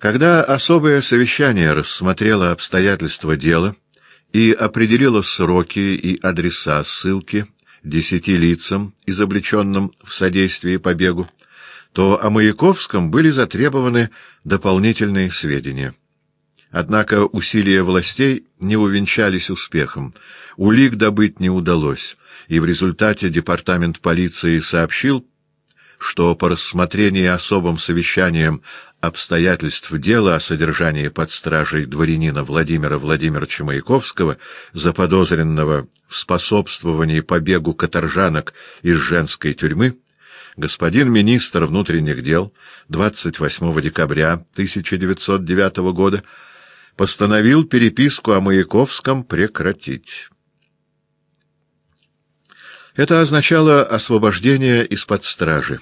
Когда особое совещание рассмотрело обстоятельства дела и определило сроки и адреса ссылки десяти лицам, изобличенным в содействии побегу, то о Маяковском были затребованы дополнительные сведения. Однако усилия властей не увенчались успехом, улик добыть не удалось, и в результате департамент полиции сообщил, что по рассмотрении особым совещанием обстоятельств дела о содержании под стражей дворянина Владимира Владимировича Маяковского, заподозренного в способствовании побегу каторжанок из женской тюрьмы, господин министр внутренних дел 28 декабря 1909 года постановил переписку о Маяковском прекратить. Это означало освобождение из-под стражи.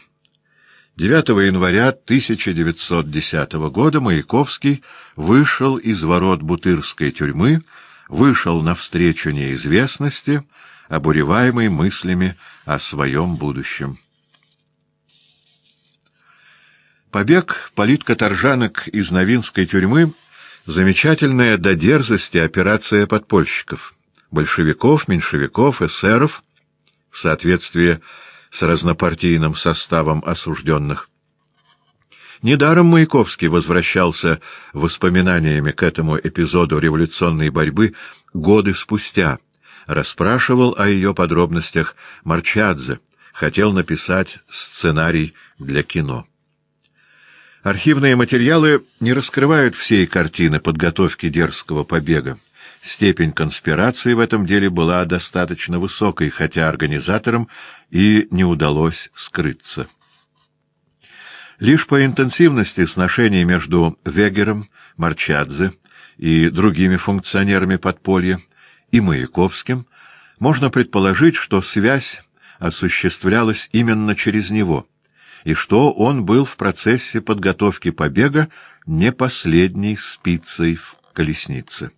9 января 1910 года Маяковский вышел из ворот Бутырской тюрьмы, вышел навстречу неизвестности, обуреваемый мыслями о своем будущем. Побег политкоторжанок из Новинской тюрьмы — замечательная до дерзости операция подпольщиков, большевиков, меньшевиков, эсеров, в соответствии с разнопартийным составом осужденных. Недаром Маяковский возвращался воспоминаниями к этому эпизоду революционной борьбы годы спустя, расспрашивал о ее подробностях Марчадзе, хотел написать сценарий для кино. Архивные материалы не раскрывают всей картины подготовки дерзкого побега. Степень конспирации в этом деле была достаточно высокой, хотя организаторам и не удалось скрыться. Лишь по интенсивности сношений между Вегером, Марчадзе и другими функционерами подполья и Маяковским можно предположить, что связь осуществлялась именно через него, и что он был в процессе подготовки побега не последней спицей в колеснице.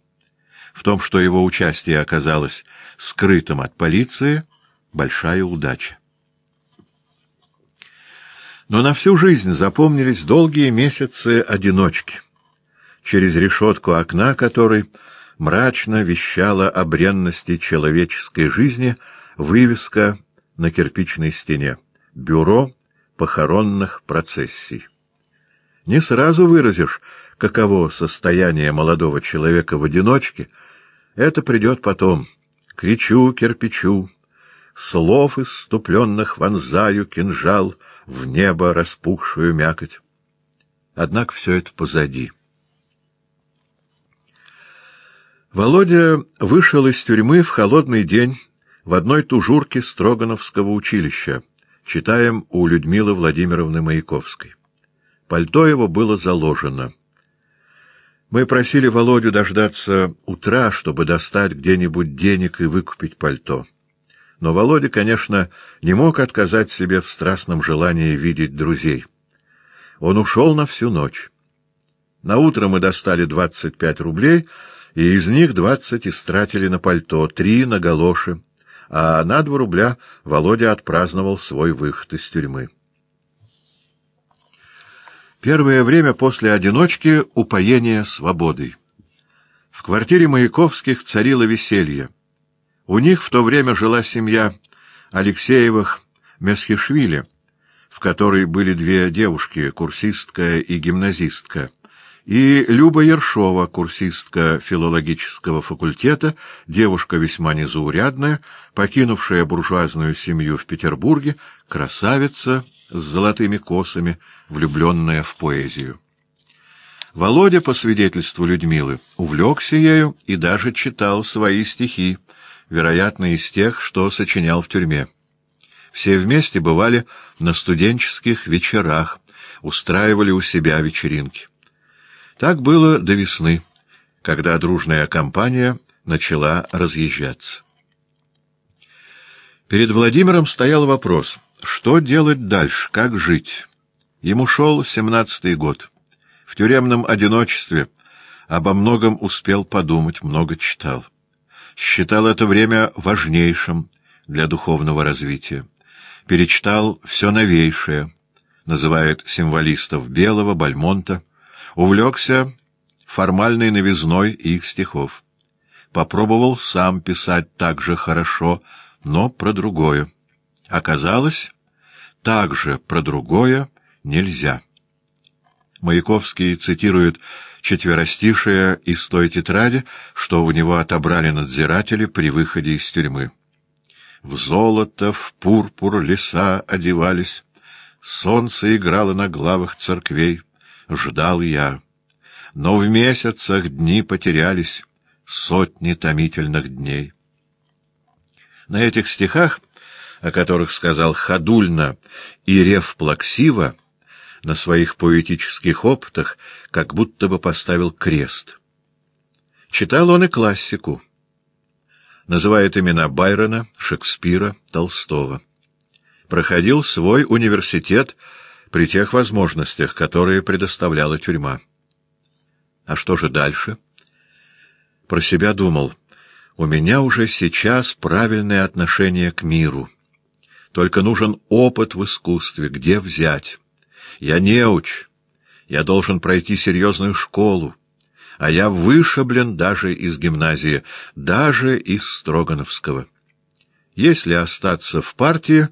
В том, что его участие оказалось скрытым от полиции, большая удача. Но на всю жизнь запомнились долгие месяцы одиночки, через решетку окна которой мрачно вещала о бренности человеческой жизни вывеска на кирпичной стене «Бюро похоронных процессий». Не сразу выразишь, каково состояние молодого человека в одиночке — это придет потом. Кричу кирпичу, слов иступленных вонзаю кинжал в небо распухшую мякоть. Однако все это позади. Володя вышел из тюрьмы в холодный день в одной тужурке Строгановского училища, читаем у Людмилы Владимировны Маяковской. Пальто его было заложено — мы просили Володю дождаться утра, чтобы достать где-нибудь денег и выкупить пальто. Но Володя, конечно, не мог отказать себе в страстном желании видеть друзей. Он ушел на всю ночь. На утро мы достали двадцать пять рублей, и из них двадцать истратили на пальто, три на галоши, а на два рубля Володя отпраздновал свой выход из тюрьмы. Первое время после одиночки — упоение свободой. В квартире Маяковских царило веселье. У них в то время жила семья Алексеевых Месхишвили, в которой были две девушки, курсистка и гимназистка, и Люба Ершова, курсистка филологического факультета, девушка весьма незаурядная, покинувшая буржуазную семью в Петербурге, красавица с золотыми косами, влюбленная в поэзию. Володя, по свидетельству Людмилы, увлекся ею и даже читал свои стихи, вероятно, из тех, что сочинял в тюрьме. Все вместе бывали на студенческих вечерах, устраивали у себя вечеринки. Так было до весны, когда дружная компания начала разъезжаться. Перед Владимиром стоял вопрос, что делать дальше, как жить. Ему шел семнадцатый год. В тюремном одиночестве обо многом успел подумать, много читал. Считал это время важнейшим для духовного развития. Перечитал все новейшее, называет символистов Белого, Бальмонта, увлекся формальной новизной их стихов. Попробовал сам писать так же хорошо, но про другое. Оказалось, так же про другое нельзя. Маяковский цитирует четверостишие из той тетради, что у него отобрали надзиратели при выходе из тюрьмы. В золото, в пурпур леса одевались, солнце играло на главах церквей, ждал я. Но в месяцах дни потерялись, сотни томительных дней. На этих стихах, о которых сказал Ходульно и Рев Плаксива, на своих поэтических опытах как будто бы поставил крест. Читал он и классику. Называет имена Байрона, Шекспира, Толстого. Проходил свой университет при тех возможностях, которые предоставляла тюрьма. А что же дальше? Про себя думал, у меня уже сейчас правильное отношение к миру. Только нужен опыт в искусстве, где взять. Я неуч, я должен пройти серьезную школу, а я вышиблен даже из гимназии, даже из Строгановского. Если остаться в партии,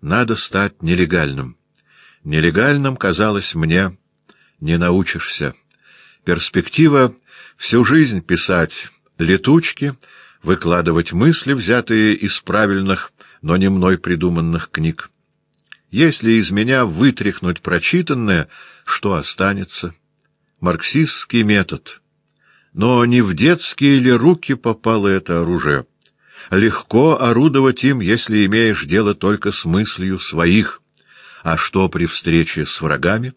надо стать нелегальным. Нелегальным, казалось мне, не научишься. Перспектива — всю жизнь писать летучки, выкладывать мысли, взятые из правильных, но не мной придуманных книг. Если из меня вытряхнуть прочитанное, что останется? Марксистский метод. Но не в детские ли руки попало это оружие? Легко орудовать им, если имеешь дело только с мыслью своих. А что при встрече с врагами?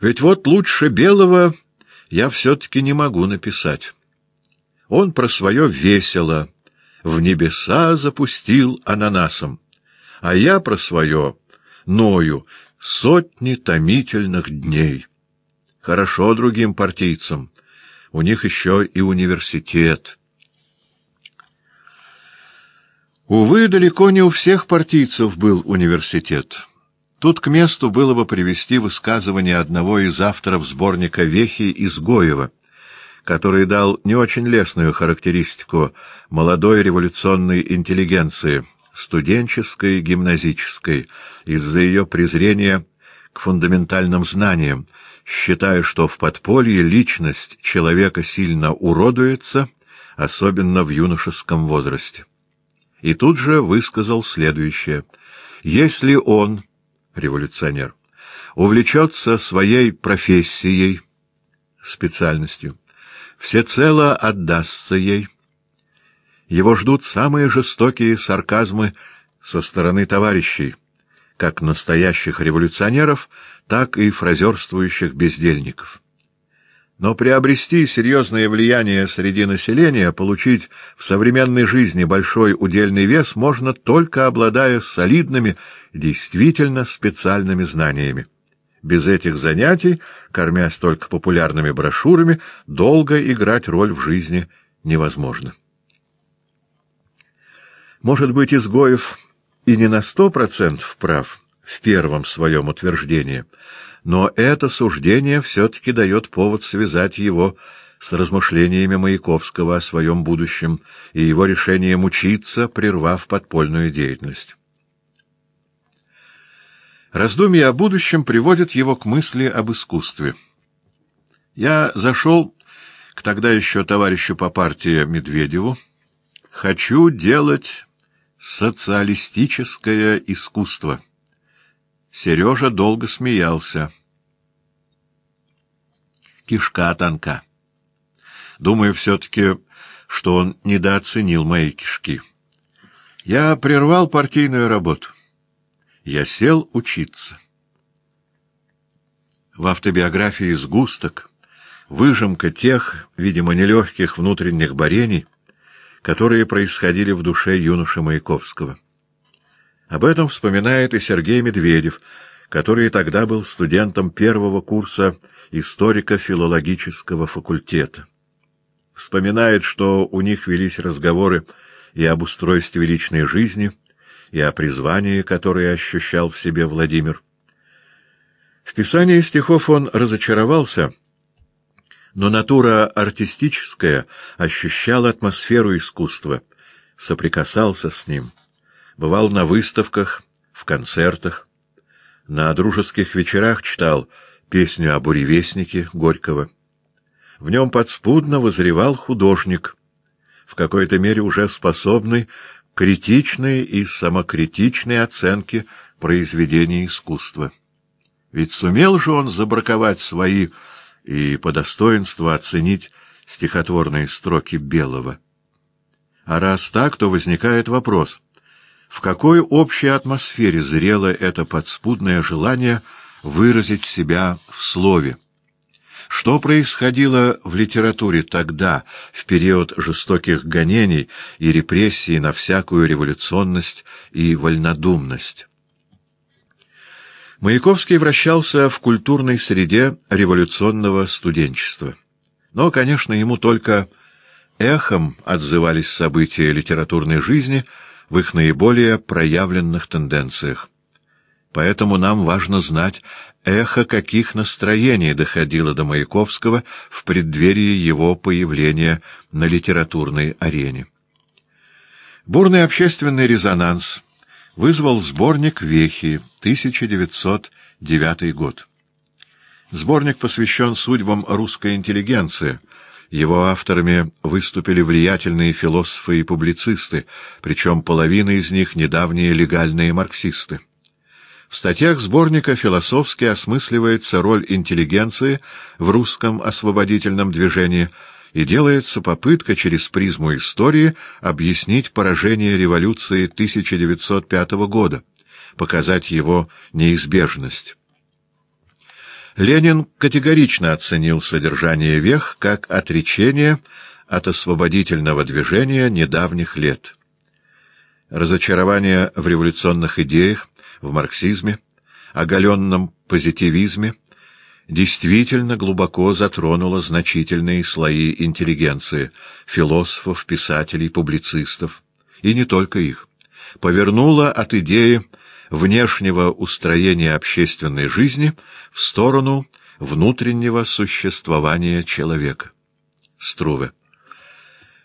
Ведь вот лучше белого я все-таки не могу написать. Он про свое весело в небеса запустил ананасом а я про свое ною сотни томительных дней. Хорошо другим партийцам, у них еще и университет. Увы, далеко не у всех партийцев был университет. Тут к месту было бы привести высказывание одного из авторов сборника «Вехи» Изгоева, который дал не очень лестную характеристику молодой революционной интеллигенции — студенческой, гимназической, из-за ее презрения к фундаментальным знаниям, считая, что в подполье личность человека сильно уродуется, особенно в юношеском возрасте. И тут же высказал следующее. Если он, революционер, увлечется своей профессией, специальностью, всецело отдастся ей, его ждут самые жестокие сарказмы со стороны товарищей, как настоящих революционеров, так и фразерствующих бездельников. Но приобрести серьезное влияние среди населения, получить в современной жизни большой удельный вес можно только обладая солидными, действительно специальными знаниями. Без этих занятий, кормясь только популярными брошюрами, долго играть роль в жизни невозможно. Может быть, Изгоев и не на сто процентов прав в первом своем утверждении, но это суждение все-таки дает повод связать его с размышлениями Маяковского о своем будущем и его решением учиться, прервав подпольную деятельность. Раздумья о будущем приводят его к мысли об искусстве. Я зашел к тогда еще товарищу по партии Медведеву. «Хочу делать Социалистическое искусство. Сережа долго смеялся. Кишка тонка. Думаю все-таки, что он недооценил мои кишки. Я прервал партийную работу. Я сел учиться. В автобиографии «Сгусток» выжимка тех, видимо, нелегких внутренних борений — которые происходили в душе юноши Маяковского. Об этом вспоминает и Сергей Медведев, который тогда был студентом первого курса историко-филологического факультета. Вспоминает, что у них велись разговоры и об устройстве личной жизни, и о призвании, которое ощущал в себе Владимир. В писании стихов он разочаровался, но натура артистическая ощущала атмосферу искусства, соприкасался с ним, бывал на выставках, в концертах, на дружеских вечерах читал песню о буревестнике Горького. В нем подспудно возревал художник, в какой-то мере уже способный критичной и самокритичной оценке произведений искусства. Ведь сумел же он забраковать свои и по достоинству оценить стихотворные строки Белого. А раз так, то возникает вопрос, в какой общей атмосфере зрело это подспудное желание выразить себя в слове? Что происходило в литературе тогда, в период жестоких гонений и репрессий на всякую революционность и вольнодумность? Маяковский вращался в культурной среде революционного студенчества. Но, конечно, ему только эхом отзывались события литературной жизни в их наиболее проявленных тенденциях. Поэтому нам важно знать, эхо каких настроений доходило до Маяковского в преддверии его появления на литературной арене. Бурный общественный резонанс вызвал сборник «Вехи», 1909 год. Сборник посвящен судьбам русской интеллигенции. Его авторами выступили влиятельные философы и публицисты, причем половина из них — недавние легальные марксисты. В статьях сборника философски осмысливается роль интеллигенции в русском освободительном движении и делается попытка через призму истории объяснить поражение революции 1905 года, показать его неизбежность. Ленин категорично оценил содержание вех как отречение от освободительного движения недавних лет. Разочарование в революционных идеях в марксизме, оголенном позитивизме, действительно глубоко затронула значительные слои интеллигенции, философов, писателей, публицистов, и не только их, повернула от идеи внешнего устроения общественной жизни в сторону внутреннего существования человека. Струве.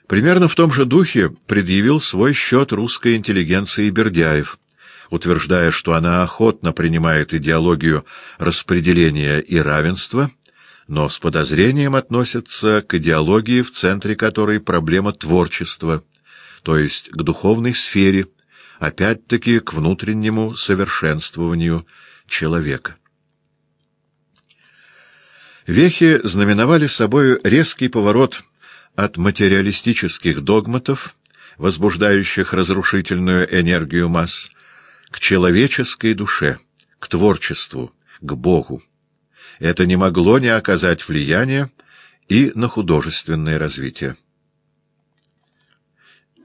Примерно в том же духе предъявил свой счет русской интеллигенции Бердяев, утверждая, что она охотно принимает идеологию распределения и равенства, но с подозрением относится к идеологии, в центре которой проблема творчества, то есть к духовной сфере, опять-таки к внутреннему совершенствованию человека. Вехи знаменовали собой резкий поворот от материалистических догматов, возбуждающих разрушительную энергию масс, к человеческой душе, к творчеству, к Богу. Это не могло не оказать влияния и на художественное развитие.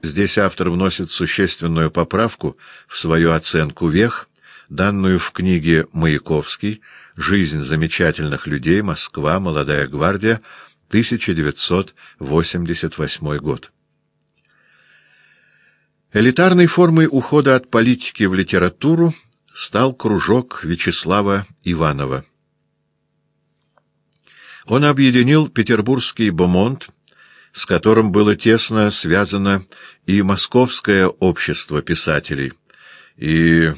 Здесь автор вносит существенную поправку в свою оценку вех, данную в книге Маяковский «Жизнь замечательных людей. Москва. Молодая гвардия. 1988 год». Элитарной формой ухода от политики в литературу стал кружок Вячеслава Иванова. Он объединил петербургский бомонд, с которым было тесно связано и московское общество писателей, и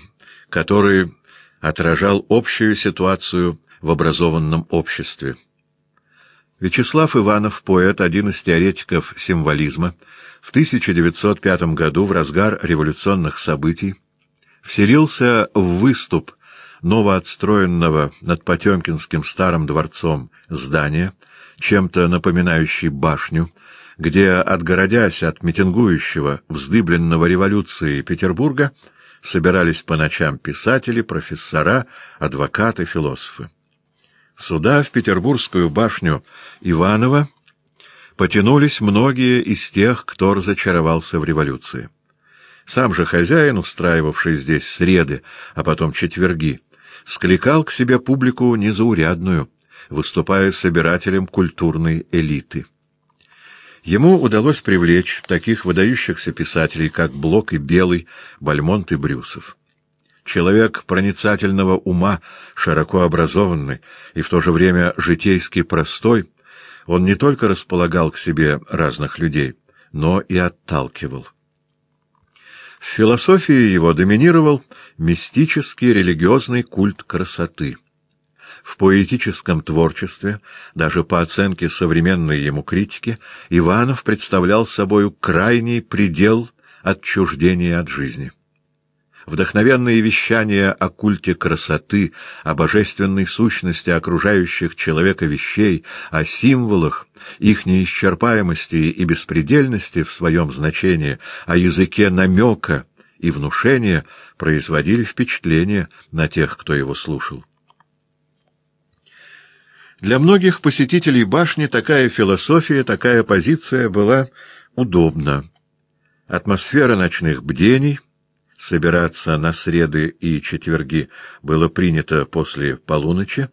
который отражал общую ситуацию в образованном обществе. Вячеслав Иванов, поэт, один из теоретиков символизма, в 1905 году, в разгар революционных событий, вселился в выступ новоотстроенного над Потемкинским старым дворцом здания, чем-то напоминающий башню, где, отгородясь от митингующего, вздыбленного революции Петербурга, собирались по ночам писатели, профессора, адвокаты, философы. Сюда, в Петербургскую башню Иванова, потянулись многие из тех, кто разочаровался в революции. Сам же хозяин, устраивавший здесь среды, а потом четверги, скликал к себе публику незаурядную, выступая собирателем культурной элиты. Ему удалось привлечь таких выдающихся писателей, как Блок и Белый, Бальмонт и Брюсов. Человек проницательного ума, широко образованный и в то же время житейски простой, он не только располагал к себе разных людей, но и отталкивал. В философии его доминировал мистический религиозный культ красоты. В поэтическом творчестве, даже по оценке современной ему критики, Иванов представлял собою крайний предел отчуждения от жизни. Вдохновенные вещания о культе красоты, о божественной сущности окружающих человека вещей, о символах, их неисчерпаемости и беспредельности в своем значении, о языке намека и внушения производили впечатление на тех, кто его слушал. Для многих посетителей башни такая философия, такая позиция была удобна. Атмосфера ночных бдений — собираться на среды и четверги было принято после полуночи,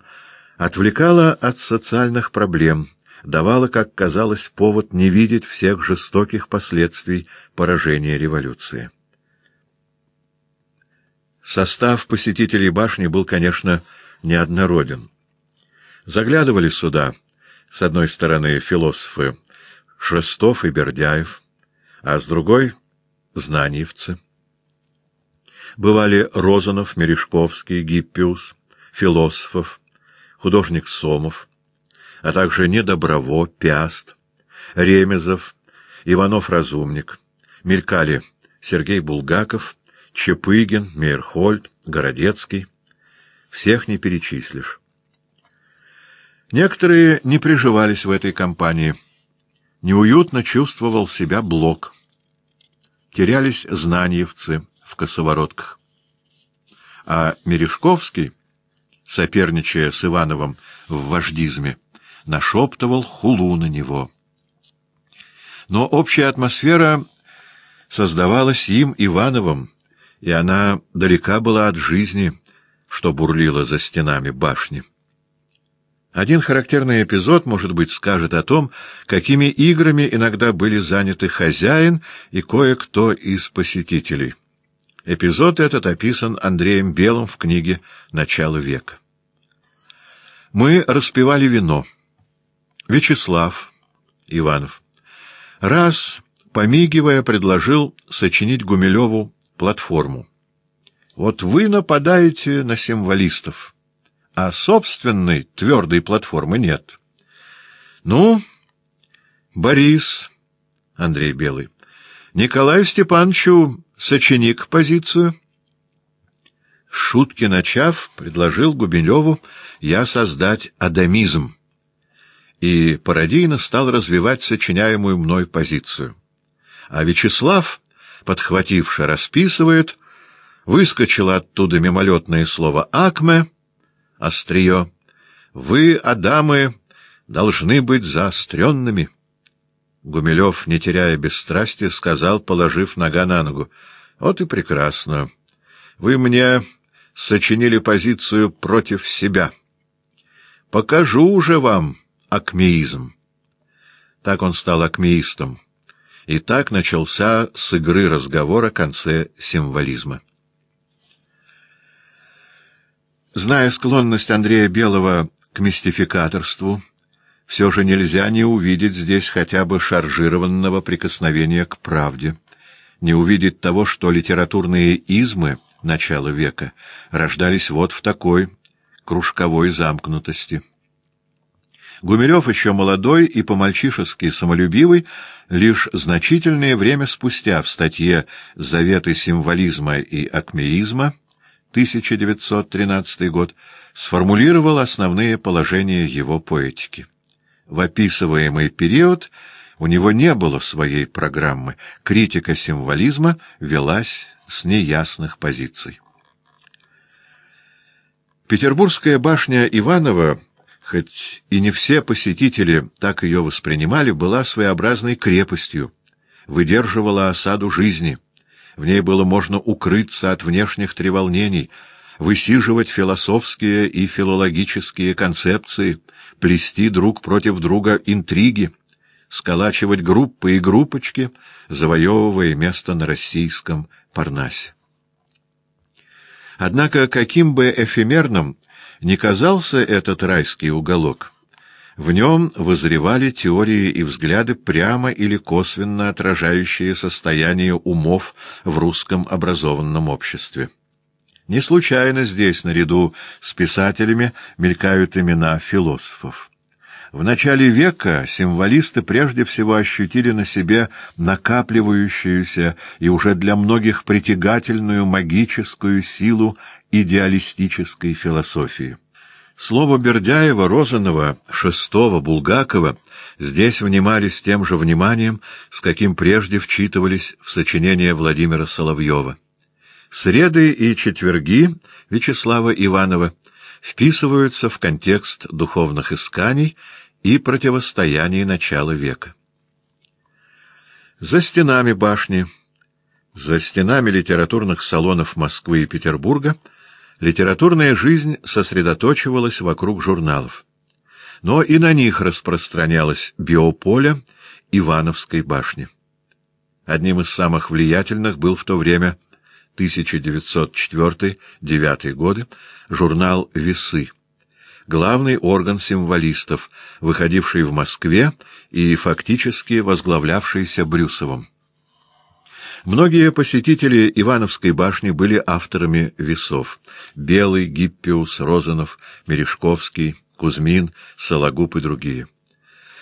отвлекала от социальных проблем, давала, как казалось, повод не видеть всех жестоких последствий поражения революции. Состав посетителей башни был, конечно, неоднороден. Заглядывали сюда, с одной стороны, философы Шестов и Бердяев, а с другой — знаниевцы бывали Розанов, Мережковский, Гиппиус, Философов, художник Сомов, а также Недоброво, Пяст, Ремезов, Иванов-Разумник, мелькали Сергей Булгаков, Чепыгин, Мейерхольд, Городецкий. Всех не перечислишь. Некоторые не приживались в этой компании. Неуютно чувствовал себя Блок. Терялись знаниевцы, в косоворотках. А Мережковский, соперничая с Ивановым в вождизме, нашептывал хулу на него. Но общая атмосфера создавалась им, Ивановым, и она далека была от жизни, что бурлила за стенами башни. Один характерный эпизод, может быть, скажет о том, какими играми иногда были заняты хозяин и кое-кто из посетителей. Эпизод этот описан Андреем Белым в книге «Начало века». Мы распивали вино. Вячеслав Иванов раз, помигивая, предложил сочинить Гумилеву платформу. Вот вы нападаете на символистов, а собственной твердой платформы нет. Ну, Борис, Андрей Белый, Николаю Степановичу сочиник позицию. Шутки начав, предложил Губилеву я создать адамизм, и пародийно стал развивать сочиняемую мной позицию. А Вячеслав, подхвативший, расписывает, выскочило оттуда мимолетное слово «акме», «острие». «Вы, Адамы, должны быть заостренными». Гумилев, не теряя бесстрастия, сказал, положив нога на ногу. — Вот и прекрасно. Вы мне сочинили позицию против себя. Покажу уже вам акмеизм. Так он стал акмеистом. И так начался с игры разговор о конце символизма. Зная склонность Андрея Белого к мистификаторству, все же нельзя не увидеть здесь хотя бы шаржированного прикосновения к правде, не увидеть того, что литературные измы начала века рождались вот в такой кружковой замкнутости. Гумилев еще молодой и по-мальчишески самолюбивый, лишь значительное время спустя в статье «Заветы символизма и акмеизма» 1913 год сформулировал основные положения его поэтики. В описываемый период у него не было своей программы, критика символизма велась с неясных позиций. Петербургская башня Иванова, хоть и не все посетители так ее воспринимали, была своеобразной крепостью, выдерживала осаду жизни. В ней было можно укрыться от внешних треволнений — высиживать философские и филологические концепции, плести друг против друга интриги, сколачивать группы и группочки, завоевывая место на российском Парнасе. Однако, каким бы эфемерным ни казался этот райский уголок, в нем возревали теории и взгляды, прямо или косвенно отражающие состояние умов в русском образованном обществе. Не случайно здесь, наряду с писателями, мелькают имена философов. В начале века символисты прежде всего ощутили на себе накапливающуюся и уже для многих притягательную магическую силу идеалистической философии. Слово Бердяева, Розанова, Шестого, Булгакова здесь внимались тем же вниманием, с каким прежде вчитывались в сочинения Владимира Соловьева. Среды и четверги Вячеслава Иванова вписываются в контекст духовных исканий и противостояний начала века. За стенами башни, за стенами литературных салонов Москвы и Петербурга литературная жизнь сосредоточивалась вокруг журналов. Но и на них распространялось биополе Ивановской башни. Одним из самых влиятельных был в то время 1904-1909 годы журнал «Весы», главный орган символистов, выходивший в Москве и фактически возглавлявшийся Брюсовым. Многие посетители Ивановской башни были авторами весов — Белый, Гиппиус, Розанов, Мережковский, Кузьмин, Сологуб и другие.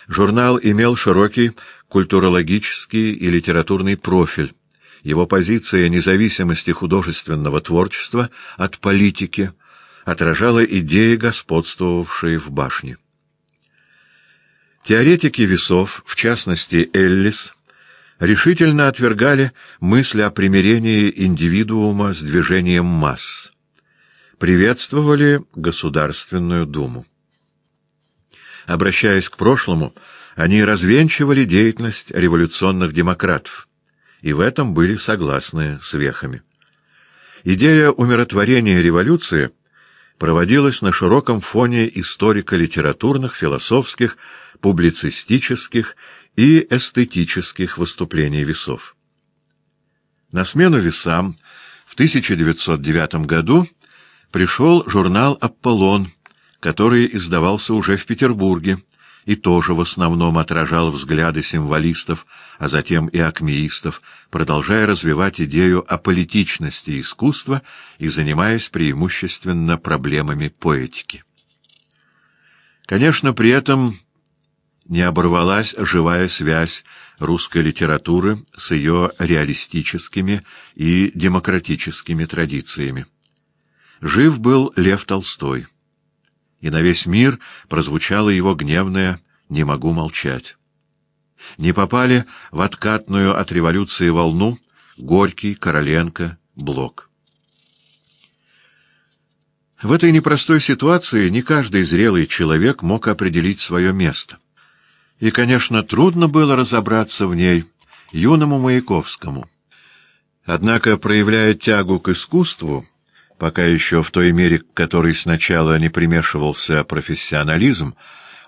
Журнал имел широкий культурологический и литературный профиль, его позиция независимости художественного творчества от политики отражала идеи, господствовавшие в башне. Теоретики весов, в частности Эллис, решительно отвергали мысль о примирении индивидуума с движением масс, приветствовали Государственную Думу. Обращаясь к прошлому, они развенчивали деятельность революционных демократов, и в этом были согласны с вехами. Идея умиротворения революции проводилась на широком фоне историко-литературных, философских, публицистических и эстетических выступлений весов. На смену весам в 1909 году пришел журнал «Аполлон», который издавался уже в Петербурге, и тоже в основном отражал взгляды символистов, а затем и акмеистов, продолжая развивать идею о политичности искусства и занимаясь преимущественно проблемами поэтики. Конечно, при этом не оборвалась живая связь русской литературы с ее реалистическими и демократическими традициями. Жив был Лев Толстой и на весь мир прозвучало его гневное «не могу молчать». Не попали в откатную от революции волну Горький, Короленко, Блок. В этой непростой ситуации не каждый зрелый человек мог определить свое место. И, конечно, трудно было разобраться в ней юному Маяковскому. Однако, проявляя тягу к искусству, пока еще в той мере, к которой сначала не примешивался профессионализм,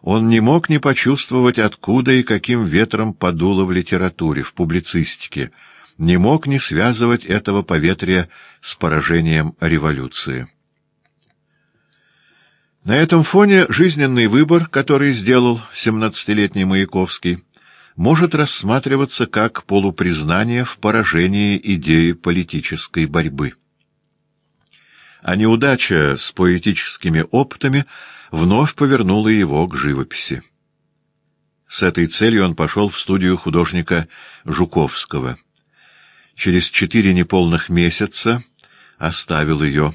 он не мог не почувствовать, откуда и каким ветром подуло в литературе, в публицистике, не мог не связывать этого поветрия с поражением революции. На этом фоне жизненный выбор, который сделал семнадцатилетний Маяковский, может рассматриваться как полупризнание в поражении идеи политической борьбы а неудача с поэтическими опытами вновь повернула его к живописи. С этой целью он пошел в студию художника Жуковского. Через четыре неполных месяца оставил ее.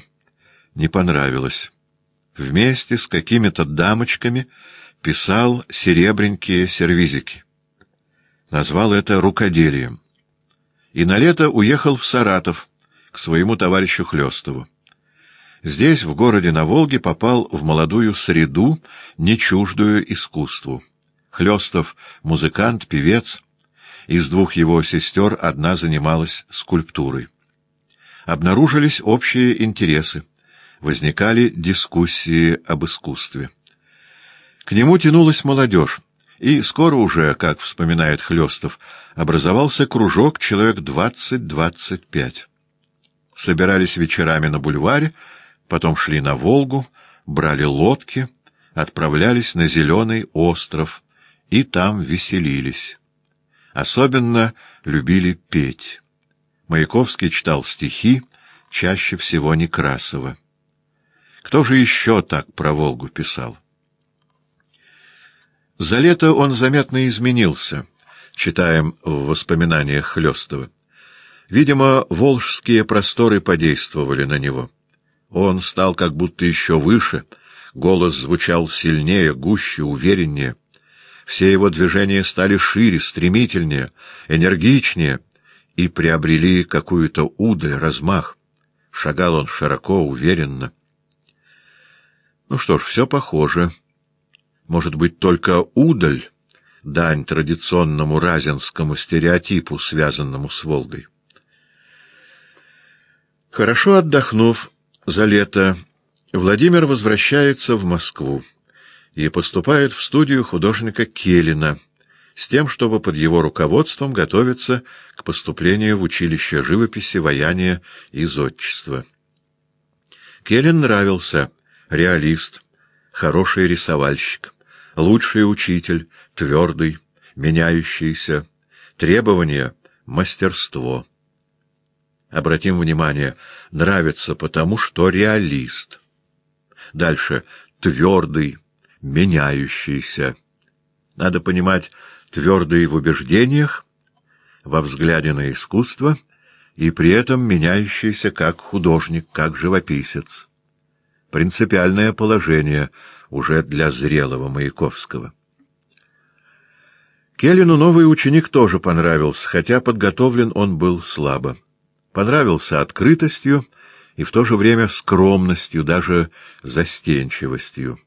Не понравилось. Вместе с какими-то дамочками писал серебренькие сервизики. Назвал это рукоделием. И на лето уехал в Саратов к своему товарищу Хлестову. Здесь, в городе на Волге, попал в молодую среду, не чуждую искусству. Хлестов — музыкант, певец. Из двух его сестер одна занималась скульптурой. Обнаружились общие интересы. Возникали дискуссии об искусстве. К нему тянулась молодежь, и скоро уже, как вспоминает Хлестов, образовался кружок человек двадцать-двадцать пять. собирались вечерами на бульваре, потом шли на Волгу, брали лодки, отправлялись на Зеленый остров и там веселились. Особенно любили петь. Маяковский читал стихи, чаще всего Некрасова. Кто же еще так про Волгу писал? За лето он заметно изменился, читаем в воспоминаниях Хлёстова. Видимо, волжские просторы подействовали на него. Он стал как будто еще выше, голос звучал сильнее, гуще, увереннее. Все его движения стали шире, стремительнее, энергичнее и приобрели какую-то удаль, размах. Шагал он широко, уверенно. Ну что ж, все похоже. Может быть, только удаль — дань традиционному разинскому стереотипу, связанному с Волгой. Хорошо отдохнув за лето, Владимир возвращается в Москву и поступает в студию художника Келина с тем, чтобы под его руководством готовиться к поступлению в училище живописи, ваяния и зодчества. Келлин нравился, реалист, хороший рисовальщик, лучший учитель, твердый, меняющийся, требования — мастерство. Обратим внимание, нравится потому, что реалист. Дальше — твердый, меняющийся. Надо понимать, твердый в убеждениях, во взгляде на искусство и при этом меняющийся как художник, как живописец. Принципиальное положение уже для зрелого Маяковского. Келлину новый ученик тоже понравился, хотя подготовлен он был слабо понравился открытостью и в то же время скромностью, даже застенчивостью.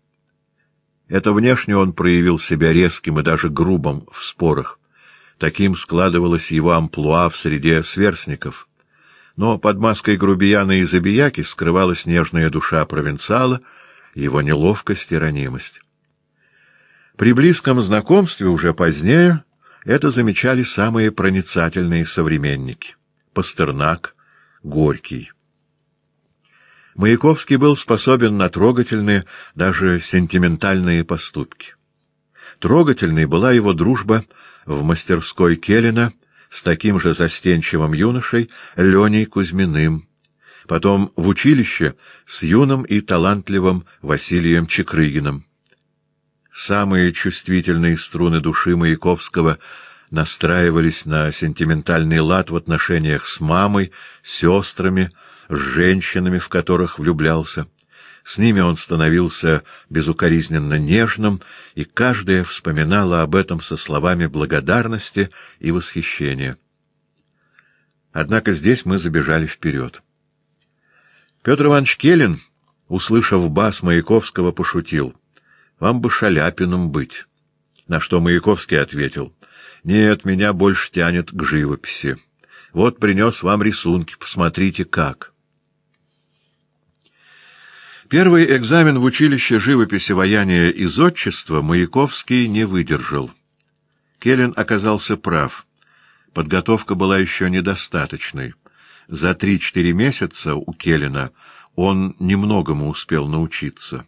Это внешне он проявил себя резким и даже грубым в спорах. Таким складывалось его амплуа в среде сверстников. Но под маской грубияна и забияки скрывалась нежная душа провинциала, его неловкость и ранимость. При близком знакомстве уже позднее это замечали самые проницательные современники. Пастернак, Горький. Маяковский был способен на трогательные, даже сентиментальные поступки. Трогательной была его дружба в мастерской Келлина с таким же застенчивым юношей Леней Кузьминым, потом в училище с юным и талантливым Василием Чекрыгиным. Самые чувствительные струны души Маяковского — настраивались на сентиментальный лад в отношениях с мамой, сестрами, с женщинами, в которых влюблялся. С ними он становился безукоризненно нежным, и каждая вспоминала об этом со словами благодарности и восхищения. Однако здесь мы забежали вперед. Петр Иванович Келлин, услышав бас Маяковского, пошутил. «Вам бы Шаляпиным быть». На что Маяковский ответил. Нет, меня больше тянет к живописи. Вот принес вам рисунки, посмотрите, как. Первый экзамен в училище живописи, ваяния и зодчества Маяковский не выдержал. Келлен оказался прав. Подготовка была еще недостаточной. За три-четыре месяца у Келлена он немногому успел научиться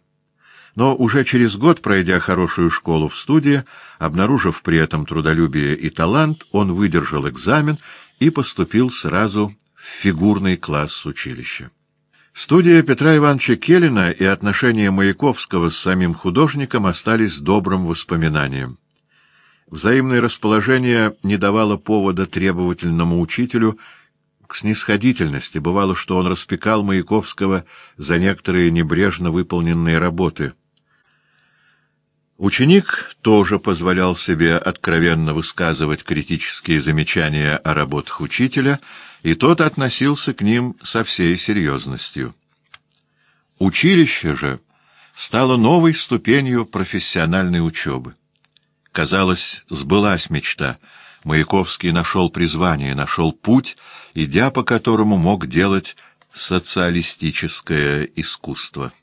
но уже через год, пройдя хорошую школу в студии, обнаружив при этом трудолюбие и талант, он выдержал экзамен и поступил сразу в фигурный класс училища. Студия Петра Ивановича Келлина и отношения Маяковского с самим художником остались добрым воспоминанием. Взаимное расположение не давало повода требовательному учителю к снисходительности. Бывало, что он распекал Маяковского за некоторые небрежно выполненные работы — Ученик тоже позволял себе откровенно высказывать критические замечания о работах учителя, и тот относился к ним со всей серьезностью. Училище же стало новой ступенью профессиональной учебы. Казалось, сбылась мечта. Маяковский нашел призвание, нашел путь, идя по которому мог делать социалистическое искусство.